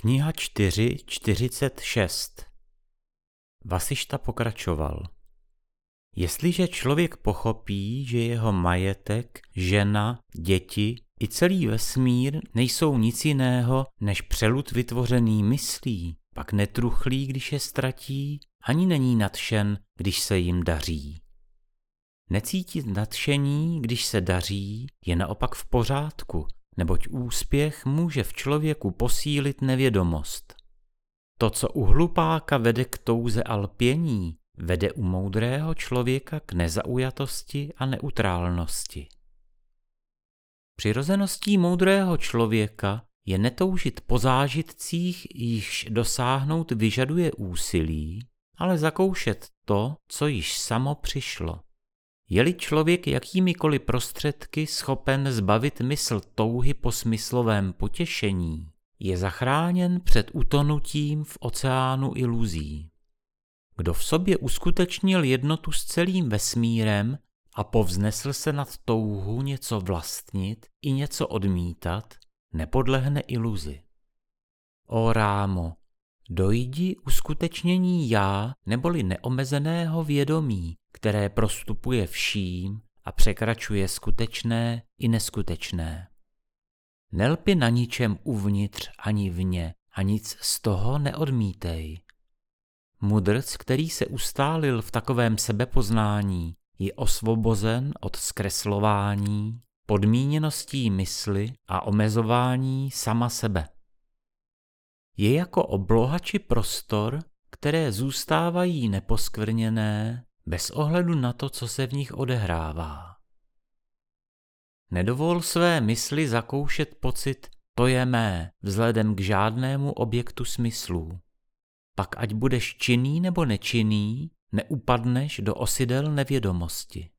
Kniha 4.46 Vasišta pokračoval. Jestliže člověk pochopí, že jeho majetek, žena, děti i celý vesmír nejsou nic jiného než přelud vytvořený myslí, pak netruchlí, když je ztratí, ani není nadšen, když se jim daří. Necítit nadšení, když se daří, je naopak v pořádku, neboť úspěch může v člověku posílit nevědomost. To, co u hlupáka vede k touze a lpění, vede u moudrého člověka k nezaujatosti a neutrálnosti. Přirozeností moudrého člověka je netoužit po zážitcích, již dosáhnout vyžaduje úsilí, ale zakoušet to, co již samo přišlo. Je-li člověk jakýmikoliv prostředky schopen zbavit mysl touhy po smyslovém potěšení, je zachráněn před utonutím v oceánu iluzí. Kdo v sobě uskutečnil jednotu s celým vesmírem a povznesl se nad touhu něco vlastnit i něco odmítat, nepodlehne iluzi. O rámo, dojdi uskutečnění já neboli neomezeného vědomí, které prostupuje vším a překračuje skutečné i neskutečné. Nelpi na ničem uvnitř ani vně a nic z toho neodmítej. Mudrc, který se ustálil v takovém sebepoznání, je osvobozen od zkreslování, podmíněností mysli a omezování sama sebe. Je jako obloha či prostor, které zůstávají neposkvrněné bez ohledu na to, co se v nich odehrává. Nedovol své mysli zakoušet pocit to je mé vzhledem k žádnému objektu smyslů. Pak ať budeš činný nebo nečinný, neupadneš do osidel nevědomosti.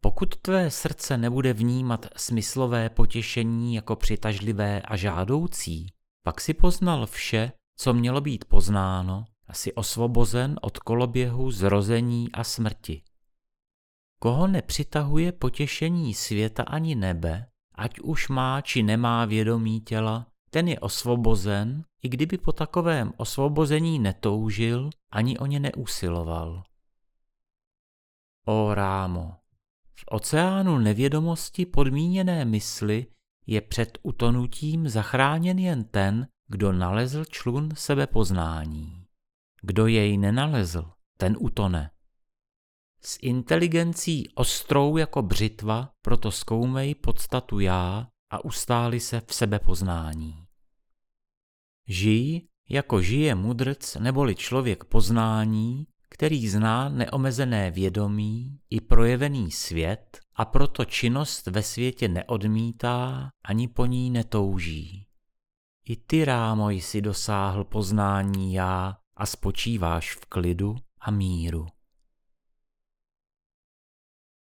Pokud tvé srdce nebude vnímat smyslové potěšení jako přitažlivé a žádoucí, pak si poznal vše, co mělo být poznáno a si osvobozen od koloběhu zrození a smrti. Koho nepřitahuje potěšení světa ani nebe, ať už má či nemá vědomí těla, ten je osvobozen, i kdyby po takovém osvobození netoužil, ani o ně neusiloval. O rámo, v oceánu nevědomosti podmíněné mysli je před utonutím zachráněn jen ten, kdo nalezl člun sebepoznání. Kdo jej nenalezl, ten utone. S inteligencí ostrou jako břitva proto zkoumej podstatu já a ustáli se v sebepoznání. Žij, jako žije mudrc neboli člověk poznání, který zná neomezené vědomí i projevený svět a proto činnost ve světě neodmítá ani po ní netouží. I ty, rámo, jsi dosáhl poznání já a spočíváš v klidu a míru.